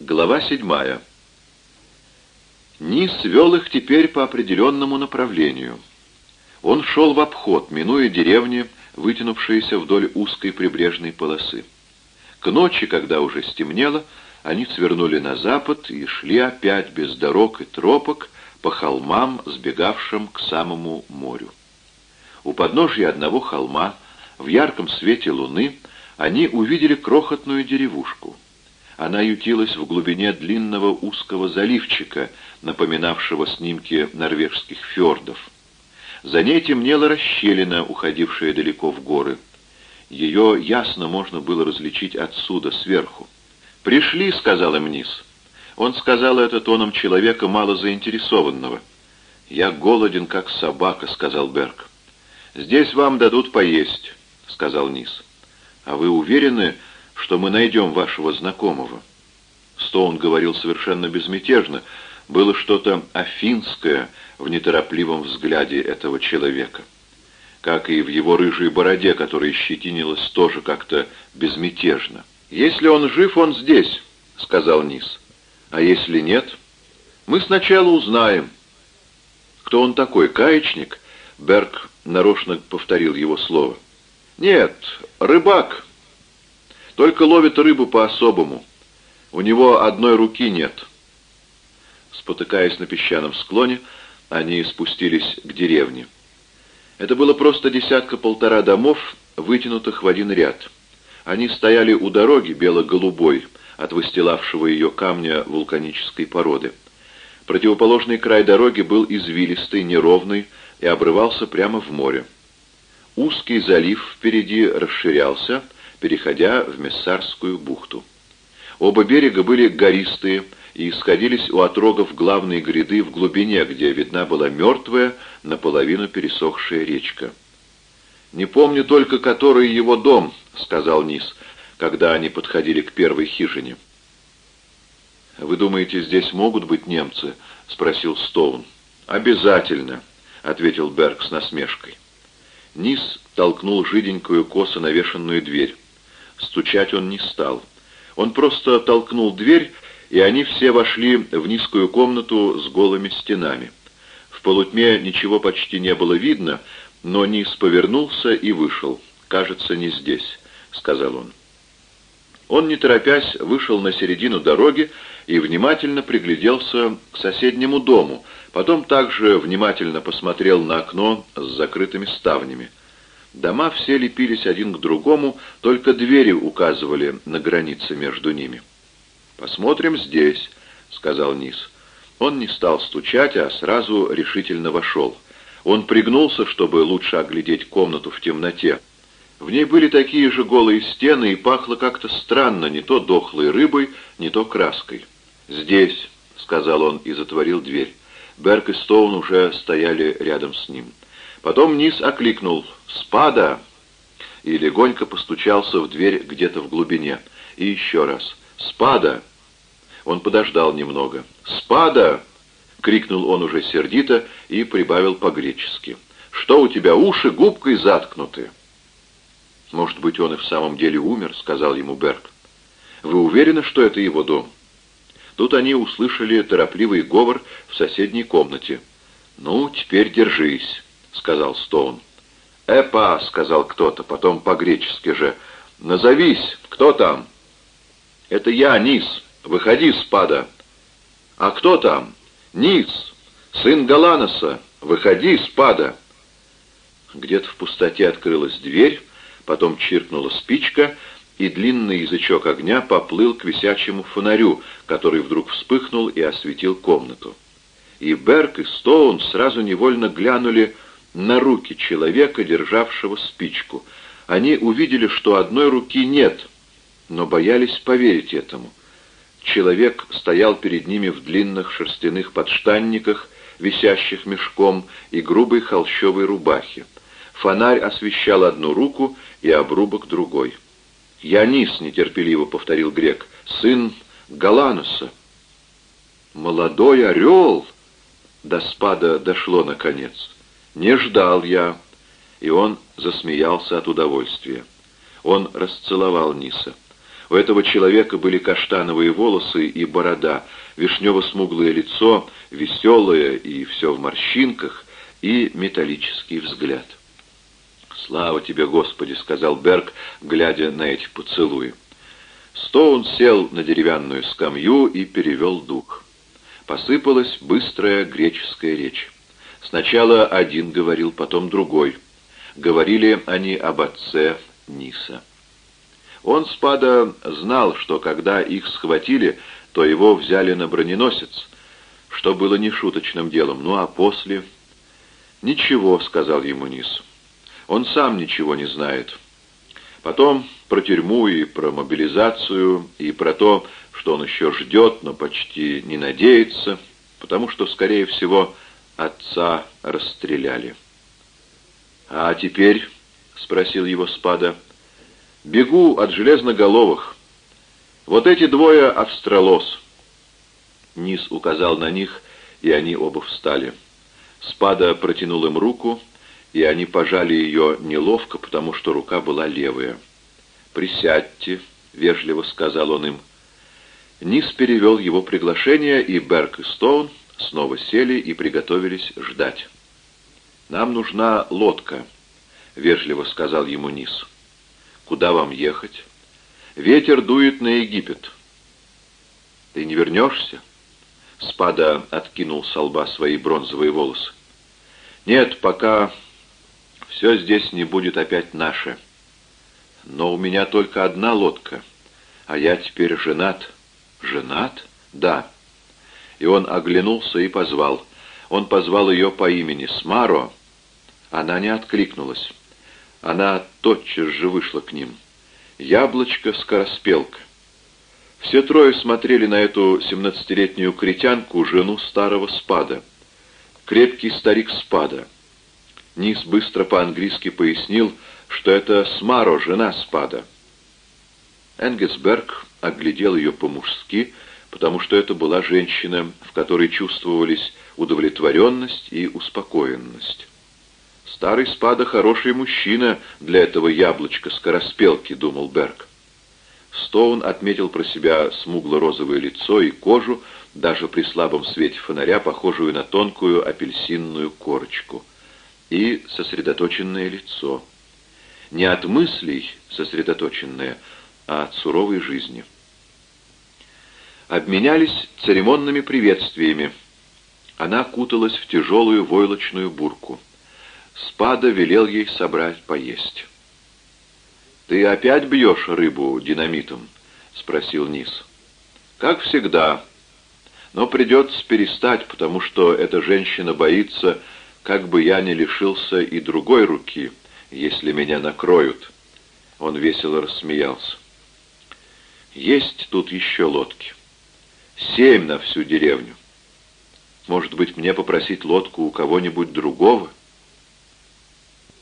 Глава седьмая. Низ вел их теперь по определенному направлению. Он шел в обход, минуя деревни, вытянувшиеся вдоль узкой прибрежной полосы. К ночи, когда уже стемнело, они свернули на запад и шли опять без дорог и тропок по холмам, сбегавшим к самому морю. У подножья одного холма, в ярком свете луны, они увидели крохотную деревушку — она ютилась в глубине длинного узкого заливчика, напоминавшего снимки норвежских фьордов. За ней темнела расщелина, уходившая далеко в горы. Ее ясно можно было различить отсюда, сверху. «Пришли», — сказал им Низ. Он сказал это тоном человека, мало заинтересованного. «Я голоден, как собака», — сказал Берг. «Здесь вам дадут поесть», — сказал Низ. «А вы уверены, что мы найдем вашего знакомого». Стоун говорил совершенно безмятежно. Было что-то афинское в неторопливом взгляде этого человека. Как и в его рыжей бороде, которая щетинилась тоже как-то безмятежно. «Если он жив, он здесь», — сказал Низ. «А если нет, мы сначала узнаем». «Кто он такой, каечник?» Берг нарочно повторил его слово. «Нет, рыбак», только ловит рыбу по-особому. У него одной руки нет. Спотыкаясь на песчаном склоне, они спустились к деревне. Это было просто десятка-полтора домов, вытянутых в один ряд. Они стояли у дороги бело-голубой, от выстилавшего ее камня вулканической породы. Противоположный край дороги был извилистый, неровный и обрывался прямо в море. Узкий залив впереди расширялся, переходя в Мессарскую бухту. Оба берега были гористые и сходились у отрогов главной гряды в глубине, где видна была мертвая, наполовину пересохшая речка. «Не помню только, который его дом», — сказал Низ, когда они подходили к первой хижине. «Вы думаете, здесь могут быть немцы?» — спросил Стоун. «Обязательно», — ответил Берг с насмешкой. Низ толкнул жиденькую косо навешенную дверь. Стучать он не стал. Он просто толкнул дверь, и они все вошли в низкую комнату с голыми стенами. В полутьме ничего почти не было видно, но Низ повернулся и вышел. «Кажется, не здесь», — сказал он. Он, не торопясь, вышел на середину дороги и внимательно пригляделся к соседнему дому, потом также внимательно посмотрел на окно с закрытыми ставнями. Дома все лепились один к другому, только двери указывали на границы между ними. «Посмотрим здесь», — сказал Низ. Он не стал стучать, а сразу решительно вошел. Он пригнулся, чтобы лучше оглядеть комнату в темноте. В ней были такие же голые стены и пахло как-то странно, не то дохлой рыбой, не то краской. «Здесь», — сказал он и затворил дверь. Берг и Стоун уже стояли рядом с ним. Потом Низ окликнул «Спада!» и легонько постучался в дверь где-то в глубине. И еще раз «Спада!» Он подождал немного. «Спада!» — крикнул он уже сердито и прибавил по-гречески. «Что у тебя, уши губкой заткнуты?» «Может быть, он и в самом деле умер», — сказал ему Берг. «Вы уверены, что это его дом?» Тут они услышали торопливый говор в соседней комнате. «Ну, теперь держись», — сказал Стоун. «Эпа», — сказал кто-то, потом по-гречески же. «Назовись, кто там?» «Это я, Низ. Выходи, спада». «А кто там?» «Низ, сын Галаноса. Выходи, спада». Где-то в пустоте открылась дверь, потом чиркнула спичка, и длинный язычок огня поплыл к висячему фонарю, который вдруг вспыхнул и осветил комнату. И Берг, и Стоун сразу невольно глянули на руки человека, державшего спичку. Они увидели, что одной руки нет, но боялись поверить этому. Человек стоял перед ними в длинных шерстяных подштанниках, висящих мешком, и грубой холщовой рубахе. Фонарь освещал одну руку и обрубок другой. «Янис», — нетерпеливо повторил грек, — «сын Галануса». «Молодой орел!» До спада дошло наконец. Не ждал я. И он засмеялся от удовольствия. Он расцеловал Ниса. У этого человека были каштановые волосы и борода, вишнево-смуглое лицо, веселое и все в морщинках, и металлический взгляд. «Слава тебе, Господи!» — сказал Берг, глядя на эти поцелуи. Стоун сел на деревянную скамью и перевел дух. Посыпалась быстрая греческая речь. Сначала один говорил, потом другой. Говорили они об отце Ниса. Он, Спада, знал, что когда их схватили, то его взяли на броненосец, что было нешуточным делом. Ну а после... «Ничего», — сказал ему Нис. «Он сам ничего не знает». Потом про тюрьму и про мобилизацию, и про то, что он еще ждет, но почти не надеется, потому что, скорее всего, отца расстреляли. «А теперь?» — спросил его Спада. «Бегу от железноголовых. Вот эти двое — австралос». Низ указал на них, и они оба встали. Спада протянул им руку, и они пожали ее неловко, потому что рука была левая. «Присядьте», — вежливо сказал он им. Низ перевел его приглашение, и Берк и Стоун снова сели и приготовились ждать. «Нам нужна лодка», — вежливо сказал ему Низ. «Куда вам ехать?» «Ветер дует на Египет». «Ты не вернешься?» Спада откинул со лба свои бронзовые волосы. «Нет, пока все здесь не будет опять наше. Но у меня только одна лодка, а я теперь женат». «Женат?» «Да». И он оглянулся и позвал. Он позвал ее по имени Смаро. Она не откликнулась. Она тотчас же вышла к ним. Яблочко-скороспелка. Все трое смотрели на эту семнадцатилетнюю критянку, жену старого спада. Крепкий старик спада. Низ быстро по-английски пояснил, что это Смаро, жена спада. Энгесберг оглядел ее по-мужски, потому что это была женщина, в которой чувствовались удовлетворенность и успокоенность. «Старый спада хороший мужчина для этого яблочка-скороспелки», — думал Берг. Стоун отметил про себя смугло-розовое лицо и кожу, даже при слабом свете фонаря, похожую на тонкую апельсинную корочку, и сосредоточенное лицо. Не от мыслей сосредоточенное, а от суровой жизни. Обменялись церемонными приветствиями. Она куталась в тяжелую войлочную бурку. Спада велел ей собрать поесть. «Ты опять бьешь рыбу динамитом?» — спросил Низ. «Как всегда. Но придется перестать, потому что эта женщина боится, как бы я не лишился и другой руки, если меня накроют». Он весело рассмеялся. «Есть тут еще лодки. Семь на всю деревню. Может быть, мне попросить лодку у кого-нибудь другого?»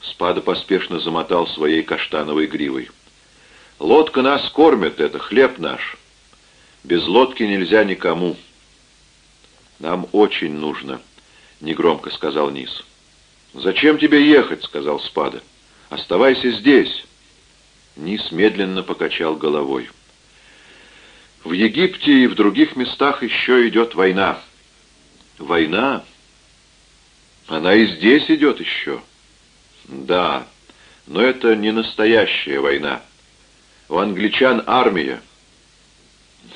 Спада поспешно замотал своей каштановой гривой. «Лодка нас кормит, это хлеб наш. Без лодки нельзя никому». «Нам очень нужно», — негромко сказал Низ. «Зачем тебе ехать?» — сказал Спада. «Оставайся здесь». Низ медленно покачал головой. «В Египте и в других местах еще идет война». «Война? Она и здесь идет еще». Да, но это не настоящая война. У англичан армия.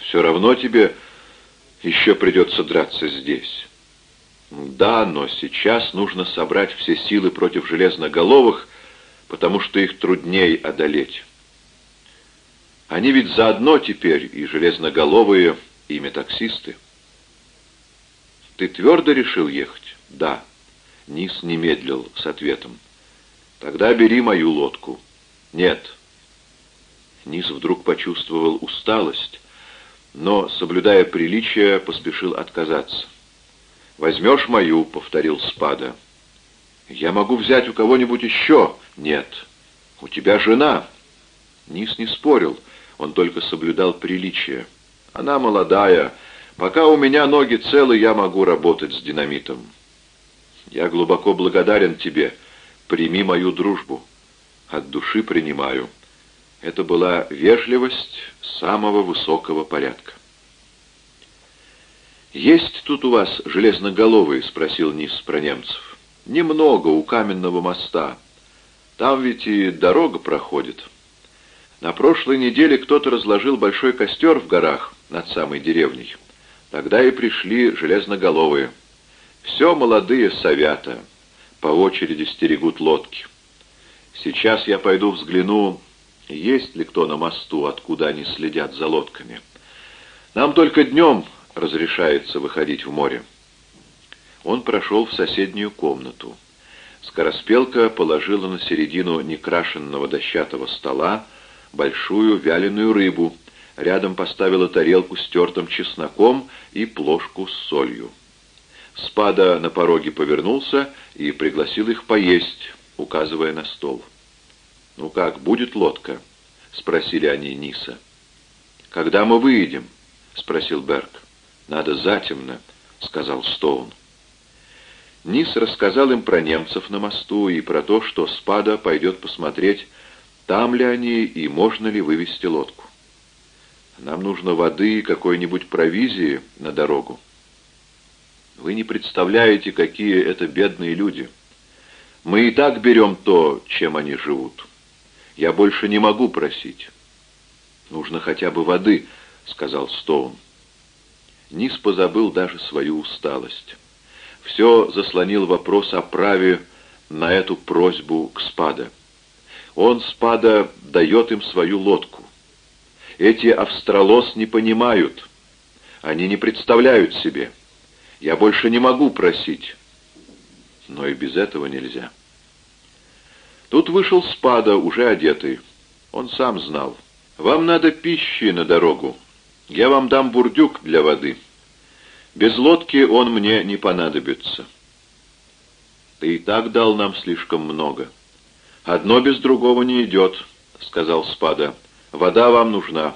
Все равно тебе еще придется драться здесь. Да, но сейчас нужно собрать все силы против железноголовых, потому что их трудней одолеть. Они ведь заодно теперь, и железноголовые, и метаксисты. Ты твердо решил ехать? Да. Низ не медлил с ответом. Тогда бери мою лодку. Нет. Низ вдруг почувствовал усталость, но, соблюдая приличие, поспешил отказаться. «Возьмешь мою», — повторил Спада. «Я могу взять у кого-нибудь еще». «Нет». «У тебя жена». Низ не спорил, он только соблюдал приличие. «Она молодая. Пока у меня ноги целы, я могу работать с динамитом». «Я глубоко благодарен тебе», — Прими мою дружбу. От души принимаю. Это была вежливость самого высокого порядка. «Есть тут у вас железноголовые?» — спросил Низ про немцев. «Немного, у каменного моста. Там ведь и дорога проходит. На прошлой неделе кто-то разложил большой костер в горах над самой деревней. Тогда и пришли железноголовые. Все молодые совята, по очереди стерегут лодки. Сейчас я пойду взгляну, есть ли кто на мосту, откуда они следят за лодками. Нам только днем разрешается выходить в море. Он прошел в соседнюю комнату. Скороспелка положила на середину некрашенного дощатого стола большую вяленую рыбу, рядом поставила тарелку с тертым чесноком и плошку с солью. Спада на пороге повернулся и пригласил их поесть, указывая на стол. «Ну как, будет лодка?» — спросили они Ниса. «Когда мы выедем?» — спросил Берг. «Надо затемно», — сказал Стоун. Нис рассказал им про немцев на мосту и про то, что Спада пойдет посмотреть, там ли они и можно ли вывести лодку. Нам нужно воды и какой-нибудь провизии на дорогу. Вы не представляете, какие это бедные люди. Мы и так берем то, чем они живут. Я больше не могу просить. Нужно хотя бы воды, сказал Стоун. Низ позабыл даже свою усталость. Все заслонил вопрос о праве на эту просьбу к Спада. Он, Спада, дает им свою лодку. Эти австралос не понимают. Они не представляют себе. Я больше не могу просить. Но и без этого нельзя. Тут вышел Спада, уже одетый. Он сам знал. «Вам надо пищи на дорогу. Я вам дам бурдюк для воды. Без лодки он мне не понадобится». «Ты и так дал нам слишком много». «Одно без другого не идет», — сказал Спада. «Вода вам нужна.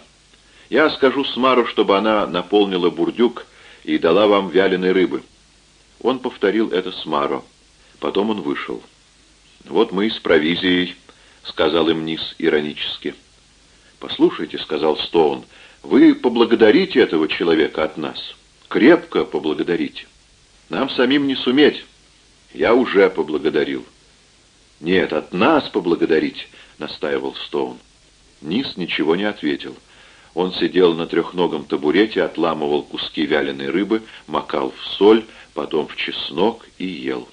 Я скажу Смару, чтобы она наполнила бурдюк и дала вам вяленой рыбы». Он повторил это Смару. Потом он вышел. «Вот мы с провизией», — сказал им Низ иронически. «Послушайте», — сказал Стоун, — «вы поблагодарите этого человека от нас. Крепко поблагодарите. Нам самим не суметь. Я уже поблагодарил». «Нет, от нас поблагодарить», — настаивал Стоун. Низ ничего не ответил. Он сидел на трехногом табурете, отламывал куски вяленой рыбы, макал в соль, потом в чеснок и ел.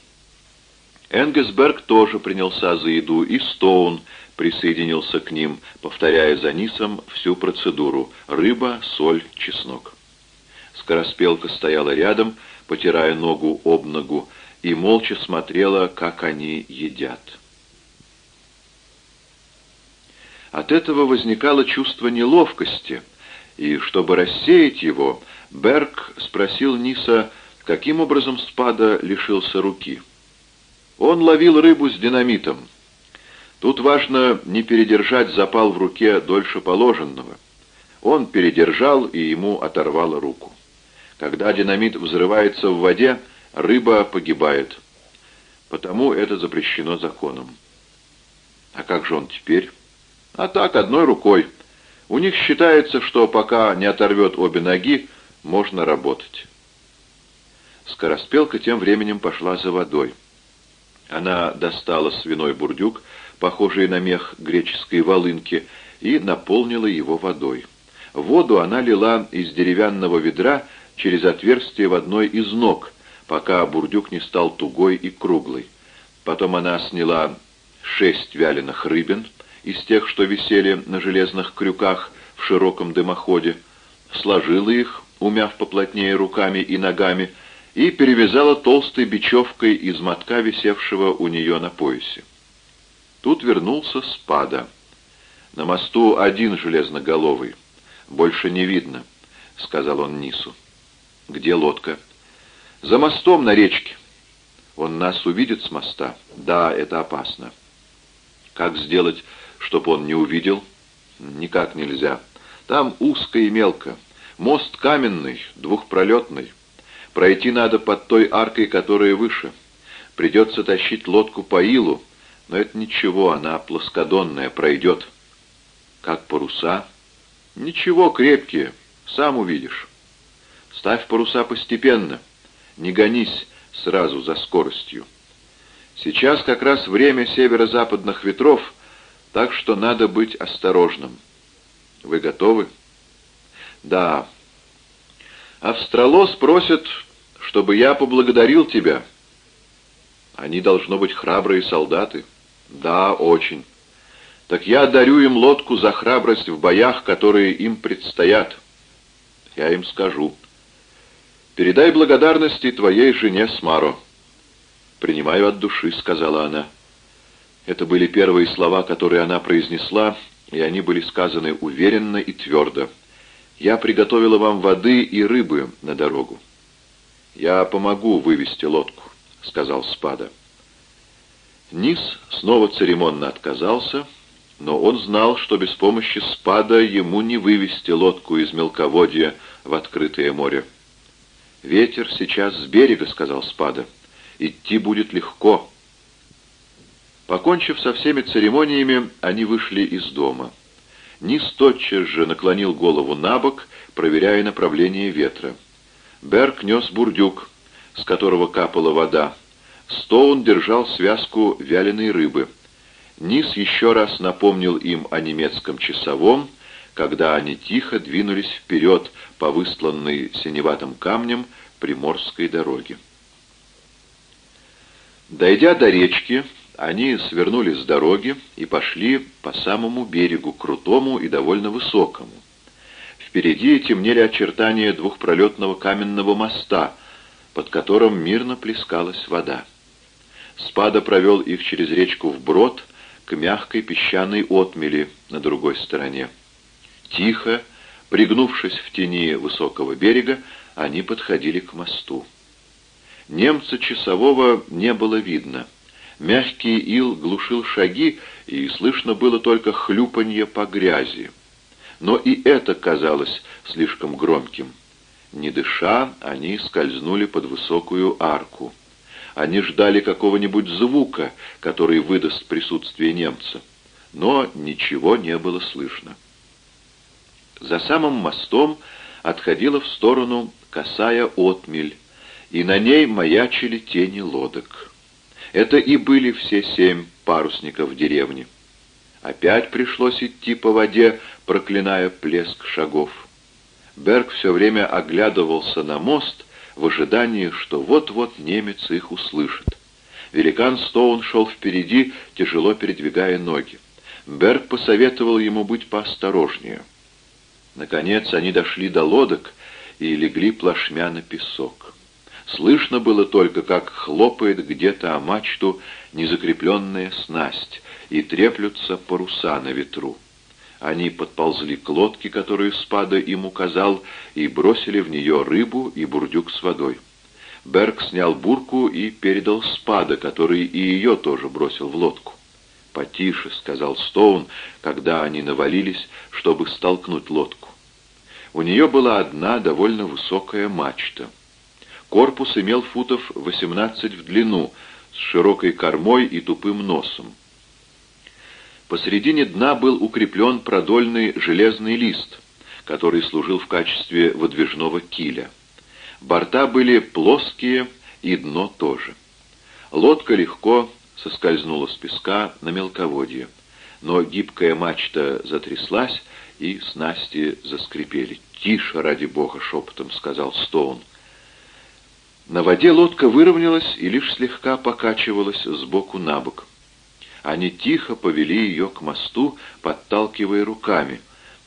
Энгесберг тоже принялся за еду, и Стоун присоединился к ним, повторяя за Нисом всю процедуру — рыба, соль, чеснок. Скороспелка стояла рядом, потирая ногу об ногу, и молча смотрела, как они едят. От этого возникало чувство неловкости, и, чтобы рассеять его, Берг спросил Ниса, каким образом Спада лишился руки. Он ловил рыбу с динамитом. Тут важно не передержать запал в руке дольше положенного. Он передержал, и ему оторвало руку. Когда динамит взрывается в воде, рыба погибает. Потому это запрещено законом. А как же он теперь? А так, одной рукой. У них считается, что пока не оторвет обе ноги, можно работать. Скороспелка тем временем пошла за водой. Она достала свиной бурдюк, похожий на мех греческой волынки, и наполнила его водой. Воду она лила из деревянного ведра через отверстие в одной из ног, пока бурдюк не стал тугой и круглый. Потом она сняла шесть вяленых рыбин из тех, что висели на железных крюках в широком дымоходе, сложила их, умяв поплотнее руками и ногами, и перевязала толстой бечевкой из мотка, висевшего у нее на поясе. Тут вернулся спада. На мосту один железноголовый. Больше не видно, — сказал он Нису. Где лодка? За мостом на речке. Он нас увидит с моста? Да, это опасно. Как сделать, чтобы он не увидел? Никак нельзя. Там узко и мелко. Мост каменный, двухпролетный. Пройти надо под той аркой, которая выше. Придется тащить лодку по илу, но это ничего, она плоскодонная, пройдет. Как паруса? Ничего, крепкие, сам увидишь. Ставь паруса постепенно, не гонись сразу за скоростью. Сейчас как раз время северо-западных ветров, так что надо быть осторожным. Вы готовы? Да. Австралос просит, чтобы я поблагодарил тебя. Они должно быть храбрые солдаты. Да, очень. Так я дарю им лодку за храбрость в боях, которые им предстоят. Я им скажу. Передай благодарности твоей жене Смаро. «Принимаю от души», — сказала она. Это были первые слова, которые она произнесла, и они были сказаны уверенно и твердо. «Я приготовила вам воды и рыбы на дорогу». «Я помогу вывести лодку», — сказал Спада. Низ снова церемонно отказался, но он знал, что без помощи Спада ему не вывести лодку из мелководья в открытое море. «Ветер сейчас с берега», — сказал Спада. «Идти будет легко». Покончив со всеми церемониями, они вышли из дома. Низ тотчас же наклонил голову на бок, проверяя направление ветра. Берг нес бурдюк, с которого капала вода. Стоун держал связку вяленой рыбы. Низ еще раз напомнил им о немецком часовом, когда они тихо двинулись вперед по выстланной синеватым камнем приморской дороге. Дойдя до речки, они свернули с дороги и пошли по самому берегу, крутому и довольно высокому. Впереди темнели очертания двухпролетного каменного моста, под которым мирно плескалась вода. Спада провел их через речку вброд к мягкой песчаной отмели на другой стороне. Тихо, пригнувшись в тени высокого берега, они подходили к мосту. Немца часового не было видно. Мягкий ил глушил шаги, и слышно было только хлюпанье по грязи. Но и это казалось слишком громким. Не дыша, они скользнули под высокую арку. Они ждали какого-нибудь звука, который выдаст присутствие немца. Но ничего не было слышно. За самым мостом отходила в сторону косая отмель, и на ней маячили тени лодок. Это и были все семь парусников деревни. Опять пришлось идти по воде, проклиная плеск шагов. Берг все время оглядывался на мост в ожидании, что вот-вот немец их услышит. Великан Стоун шел впереди, тяжело передвигая ноги. Берг посоветовал ему быть поосторожнее. Наконец они дошли до лодок и легли плашмя на песок. Слышно было только, как хлопает где-то о мачту незакрепленная снасть, и треплются паруса на ветру. Они подползли к лодке, которую Спада им указал, и бросили в нее рыбу и бурдюк с водой. Берг снял бурку и передал Спада, который и ее тоже бросил в лодку. «Потише», — сказал Стоун, когда они навалились, чтобы столкнуть лодку. У нее была одна довольно высокая мачта. Корпус имел футов 18 в длину, с широкой кормой и тупым носом. Посередине дна был укреплен продольный железный лист, который служил в качестве выдвижного киля. Борта были плоские и дно тоже. Лодка легко соскользнула с песка на мелководье, но гибкая мачта затряслась, и снасти заскрипели. «Тише, ради бога!» — шепотом сказал Стоун. На воде лодка выровнялась и лишь слегка покачивалась сбоку на бок. Они тихо повели ее к мосту, подталкивая руками.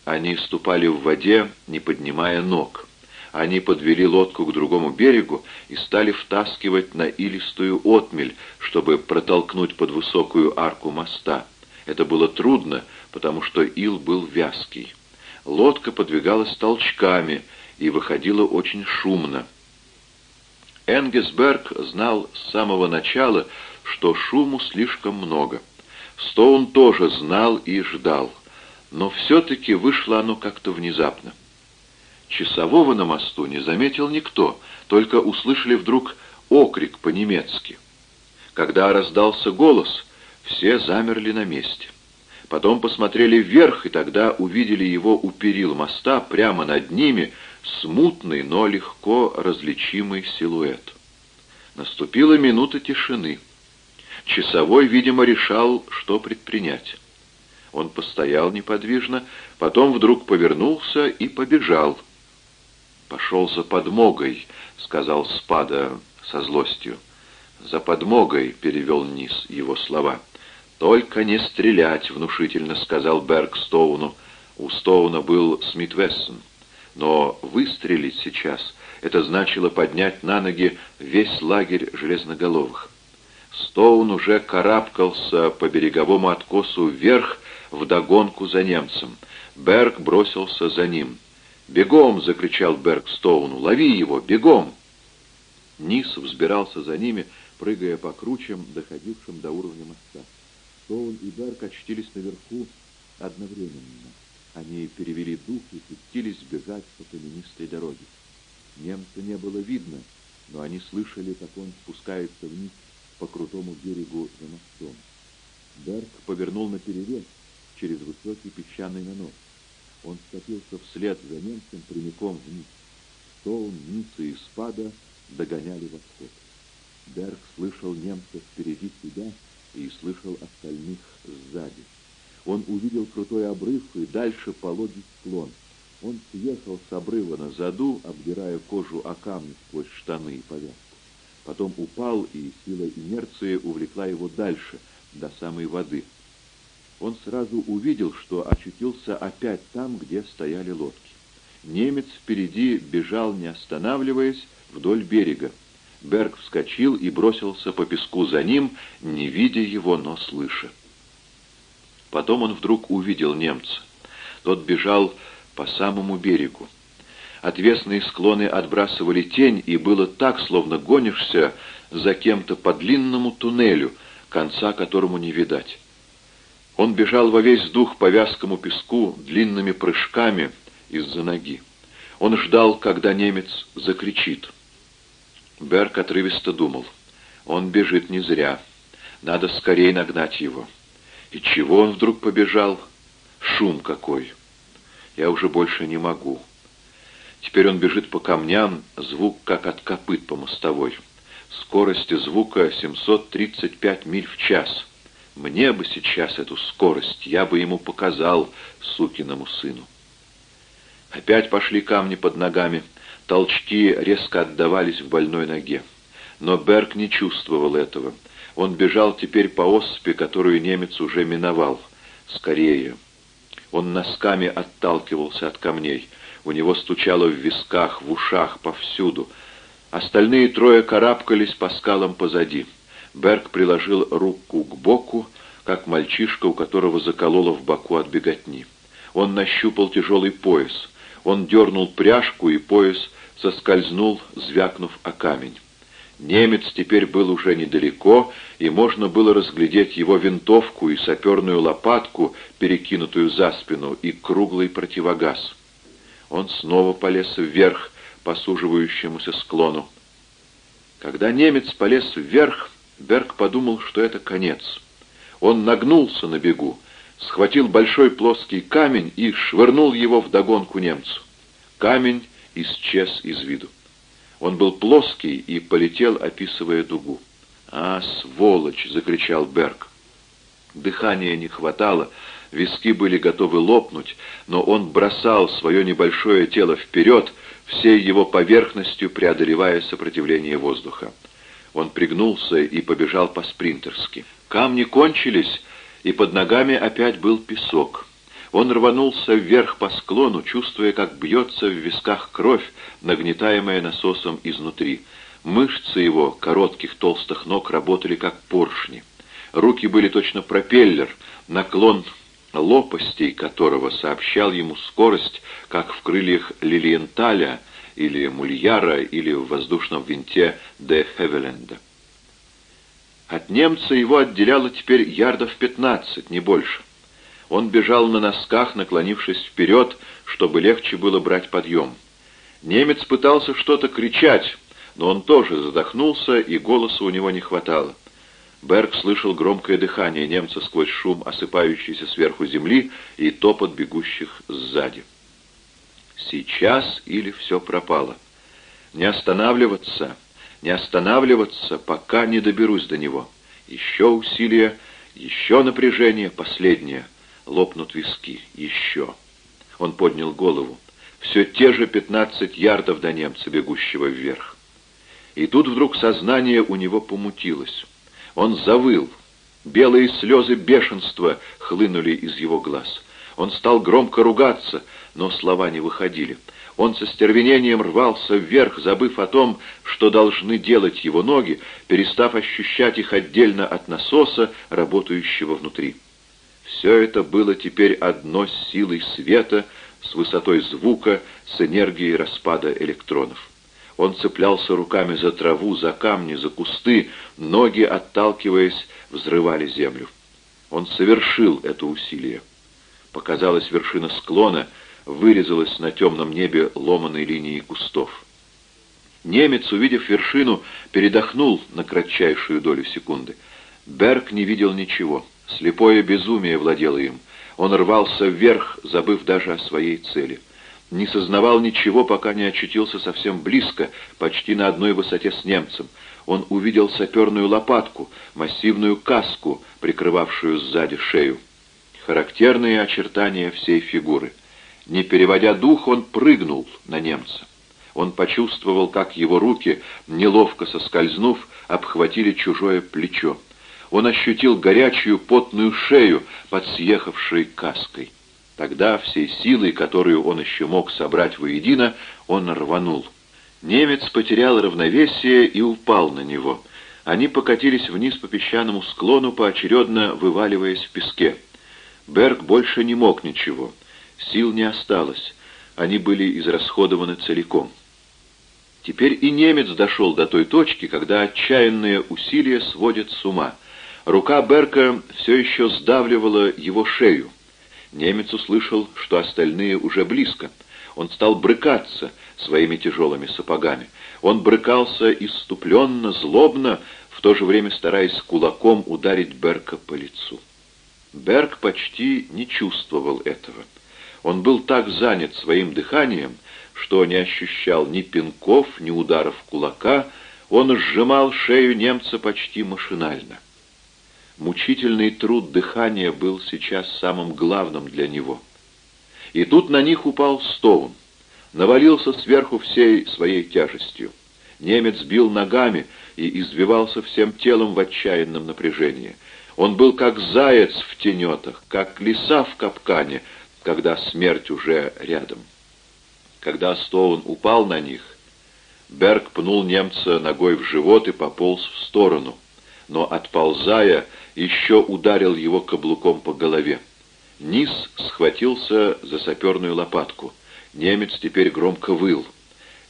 Они ступали в воде, не поднимая ног. Они подвели лодку к другому берегу и стали втаскивать на илистую отмель, чтобы протолкнуть под высокую арку моста. Это было трудно, потому что ил был вязкий. Лодка подвигалась толчками и выходила очень шумно. Энгесберг знал с самого начала, что шуму слишком много. Стоун тоже знал и ждал, но все-таки вышло оно как-то внезапно. Часового на мосту не заметил никто, только услышали вдруг окрик по-немецки. Когда раздался голос, все замерли на месте. Потом посмотрели вверх, и тогда увидели его у перил моста, прямо над ними, смутный, но легко различимый силуэт. Наступила минута тишины. Часовой, видимо, решал, что предпринять. Он постоял неподвижно, потом вдруг повернулся и побежал. «Пошел за подмогой», — сказал Спада со злостью. «За подмогой», — перевел Низ его слова. «Только не стрелять», — внушительно сказал Берг Стоуну. У Стоуна был Смит Вессон. Но выстрелить сейчас — это значило поднять на ноги весь лагерь железноголовых. Стоун уже карабкался по береговому откосу вверх вдогонку за немцем. Берг бросился за ним. «Бегом!» — закричал Берг Стоуну. «Лови его! Бегом!» Низ взбирался за ними, прыгая по кручам, доходившим до уровня моста. Стоун и Берг очтились наверху одновременно. Они перевели дух и пустились бежать по каменистой дороге. Немца не было видно, но они слышали, как он спускается вниз по крутому берегу за мостом. Берг повернул на перерез через высокий песчаный нанос. Он скатился вслед за немцем прямиком вниз. Стоун, Ницца и Спада догоняли восход. Берг слышал немцев впереди себя и слышал остальных сзади. Он увидел крутой обрыв и дальше пологий склон. Он съехал с обрыва на заду, обдирая кожу о камни сквозь штаны и повязку. Потом упал, и сила инерции увлекла его дальше, до самой воды. Он сразу увидел, что очутился опять там, где стояли лодки. Немец впереди бежал, не останавливаясь, вдоль берега. Берг вскочил и бросился по песку за ним, не видя его, но слыша. Потом он вдруг увидел немца. Тот бежал по самому берегу. Отвесные склоны отбрасывали тень, и было так, словно гонишься за кем-то по длинному туннелю, конца которому не видать. Он бежал во весь дух по вязкому песку длинными прыжками из-за ноги. Он ждал, когда немец закричит. Берг отрывисто думал. Он бежит не зря. Надо скорее нагнать его. И чего он вдруг побежал? Шум какой! Я уже больше не могу. Теперь он бежит по камням, звук как от копыт по мостовой. Скорость звука 735 миль в час. Мне бы сейчас эту скорость, я бы ему показал, сукиному сыну. Опять пошли камни под ногами, толчки резко отдавались в больной ноге. Но Берг не чувствовал этого. Он бежал теперь по оспе, которую немец уже миновал. Скорее. Он носками отталкивался от камней. У него стучало в висках, в ушах, повсюду. Остальные трое карабкались по скалам позади. Берг приложил руку к боку, как мальчишка, у которого закололо в боку от беготни. Он нащупал тяжелый пояс. Он дернул пряжку, и пояс соскользнул, звякнув о камень. Немец теперь был уже недалеко, и можно было разглядеть его винтовку и саперную лопатку, перекинутую за спину, и круглый противогаз. Он снова полез вверх по суживающемуся склону. Когда немец полез вверх, Берг подумал, что это конец. Он нагнулся на бегу, схватил большой плоский камень и швырнул его вдогонку немцу. Камень исчез из виду. Он был плоский и полетел, описывая дугу. «А, сволочь!» — закричал Берг. Дыхания не хватало, виски были готовы лопнуть, но он бросал свое небольшое тело вперед, всей его поверхностью преодолевая сопротивление воздуха. Он пригнулся и побежал по-спринтерски. Камни кончились, и под ногами опять был песок. Он рванулся вверх по склону, чувствуя, как бьется в висках кровь, нагнетаемая насосом изнутри. Мышцы его, коротких толстых ног, работали как поршни. Руки были точно пропеллер, наклон лопастей которого сообщал ему скорость, как в крыльях Лилиенталя или Мульяра или в воздушном винте де Хевеленда. От немца его отделяло теперь ярдов пятнадцать, не больше. Он бежал на носках, наклонившись вперед, чтобы легче было брать подъем. Немец пытался что-то кричать, но он тоже задохнулся, и голоса у него не хватало. Берг слышал громкое дыхание немца сквозь шум осыпающейся сверху земли и топот бегущих сзади. Сейчас или все пропало. Не останавливаться, не останавливаться, пока не доберусь до него. Еще усилие, еще напряжение, последнее. Лопнут виски, еще. Он поднял голову. Все те же пятнадцать ярдов до немца, бегущего вверх. И тут вдруг сознание у него помутилось. Он завыл. Белые слезы бешенства хлынули из его глаз. Он стал громко ругаться, но слова не выходили. Он со стервенением рвался вверх, забыв о том, что должны делать его ноги, перестав ощущать их отдельно от насоса, работающего внутри. Все это было теперь одно с силой света, с высотой звука, с энергией распада электронов. Он цеплялся руками за траву, за камни, за кусты, ноги, отталкиваясь, взрывали землю. Он совершил это усилие. Показалась вершина склона, вырезалась на темном небе ломаной линией кустов. Немец, увидев вершину, передохнул на кратчайшую долю секунды. Берг не видел ничего. Слепое безумие владело им. Он рвался вверх, забыв даже о своей цели не сознавал ничего, пока не очутился совсем близко, почти на одной высоте с немцем. Он увидел саперную лопатку, массивную каску, прикрывавшую сзади шею. Характерные очертания всей фигуры. Не переводя дух, он прыгнул на немца. Он почувствовал, как его руки, неловко соскользнув, обхватили чужое плечо. Он ощутил горячую потную шею под съехавшей каской. Тогда всей силой, которую он еще мог собрать воедино, он рванул. Немец потерял равновесие и упал на него. Они покатились вниз по песчаному склону, поочередно вываливаясь в песке. Берг больше не мог ничего. Сил не осталось. Они были израсходованы целиком. Теперь и немец дошел до той точки, когда отчаянные усилия сводят с ума. Рука Берка все еще сдавливала его шею. Немец услышал, что остальные уже близко. Он стал брыкаться своими тяжелыми сапогами. Он брыкался иступленно, злобно, в то же время стараясь кулаком ударить Берка по лицу. Берг почти не чувствовал этого. Он был так занят своим дыханием, что не ощущал ни пинков, ни ударов кулака, он сжимал шею немца почти машинально. Мучительный труд дыхания был сейчас самым главным для него. И тут на них упал Стоун, навалился сверху всей своей тяжестью. Немец бил ногами и извивался всем телом в отчаянном напряжении. Он был как заяц в тенетах, как лиса в капкане, когда смерть уже рядом. Когда Стоун упал на них, Берг пнул немца ногой в живот и пополз в сторону, но, отползая, еще ударил его каблуком по голове. Низ схватился за саперную лопатку. Немец теперь громко выл.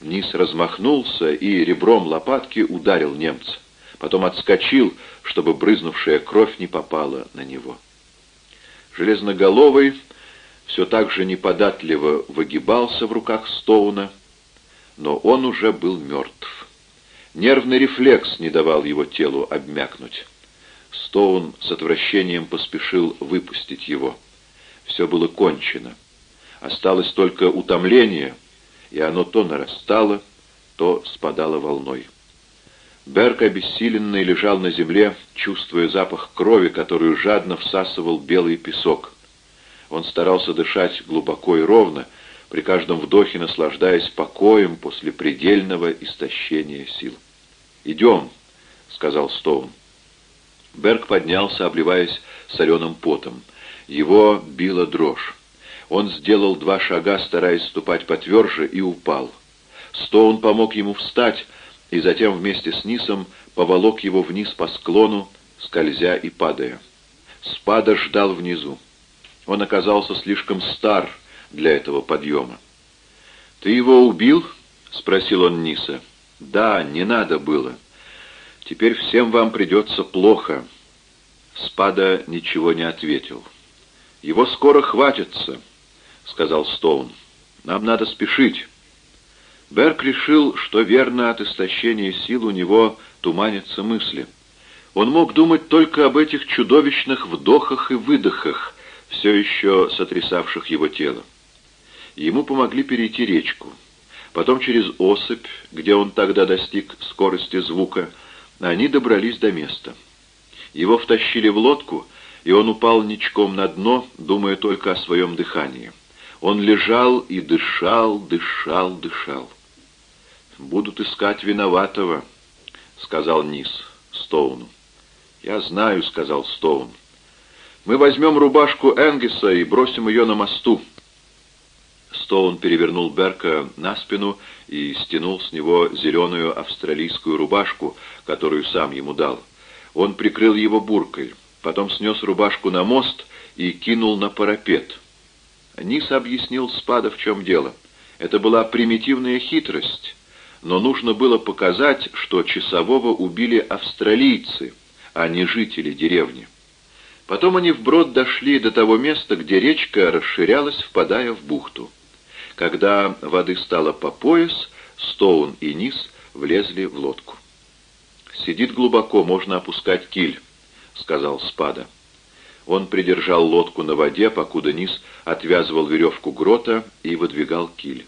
Низ размахнулся и ребром лопатки ударил немца. Потом отскочил, чтобы брызнувшая кровь не попала на него. Железноголовый все так же неподатливо выгибался в руках Стоуна, но он уже был мертв. Нервный рефлекс не давал его телу обмякнуть. Стоун с отвращением поспешил выпустить его. Все было кончено. Осталось только утомление, и оно то нарастало, то спадало волной. Берг обессиленный лежал на земле, чувствуя запах крови, которую жадно всасывал белый песок. Он старался дышать глубоко и ровно, при каждом вдохе наслаждаясь покоем после предельного истощения сил. «Идем», — сказал Стоун. Берг поднялся, обливаясь соленым потом. Его била дрожь. Он сделал два шага, стараясь ступать потверже, и упал. Стоун помог ему встать, и затем вместе с Нисом поволок его вниз по склону, скользя и падая. Спада ждал внизу. Он оказался слишком стар для этого подъема. «Ты его убил?» — спросил он Ниса. «Да, не надо было». Теперь всем вам придется плохо». Спада ничего не ответил. «Его скоро хватится», — сказал Стоун. «Нам надо спешить». Берк решил, что верно от истощения сил у него туманятся мысли. Он мог думать только об этих чудовищных вдохах и выдохах, все еще сотрясавших его тело. Ему помогли перейти речку. Потом через осыпь, где он тогда достиг скорости звука, они добрались до места. Его втащили в лодку, и он упал ничком на дно, думая только о своем дыхании. Он лежал и дышал, дышал, дышал. «Будут искать виноватого», — сказал Низ Стоуну. «Я знаю», — сказал Стоун. «Мы возьмем рубашку Энгиса и бросим ее на мосту». Стоун перевернул Берка на спину и стянул с него зеленую австралийскую рубашку, которую сам ему дал. Он прикрыл его буркой, потом снес рубашку на мост и кинул на парапет. Низ объяснил Спада, в чем дело. Это была примитивная хитрость, но нужно было показать, что часового убили австралийцы — а не жители деревни. Потом они вброд дошли до того места, где речка расширялась, впадая в бухту. Когда воды стало по пояс, Стоун и Низ влезли в лодку. «Сидит глубоко, можно опускать киль», — сказал Спада. Он придержал лодку на воде, покуда Низ отвязывал веревку грота и выдвигал киль.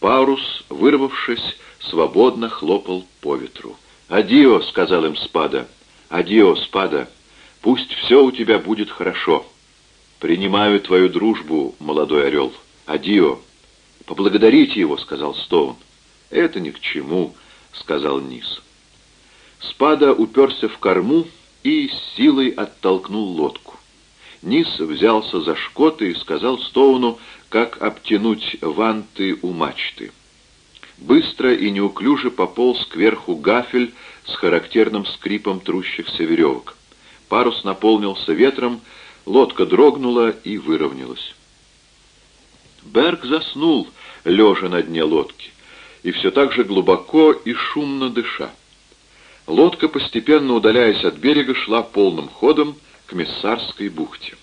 Парус, вырвавшись, свободно хлопал по ветру. «Адио», — сказал им Спада, Адио, Спада, пусть все у тебя будет хорошо. Принимаю твою дружбу, молодой орел. Адио. Поблагодарите его, сказал Стоун. Это ни к чему, сказал Низ. Спада уперся в корму и силой оттолкнул лодку. Низ взялся за шкоты и сказал Стоуну, как обтянуть ванты у мачты. Быстро и неуклюже пополз кверху гафель с характерным скрипом трущихся веревок. Парус наполнился ветром, лодка дрогнула и выровнялась. Берг заснул, лежа на дне лодки, и все так же глубоко и шумно дыша. Лодка, постепенно удаляясь от берега, шла полным ходом к Мессарской бухте.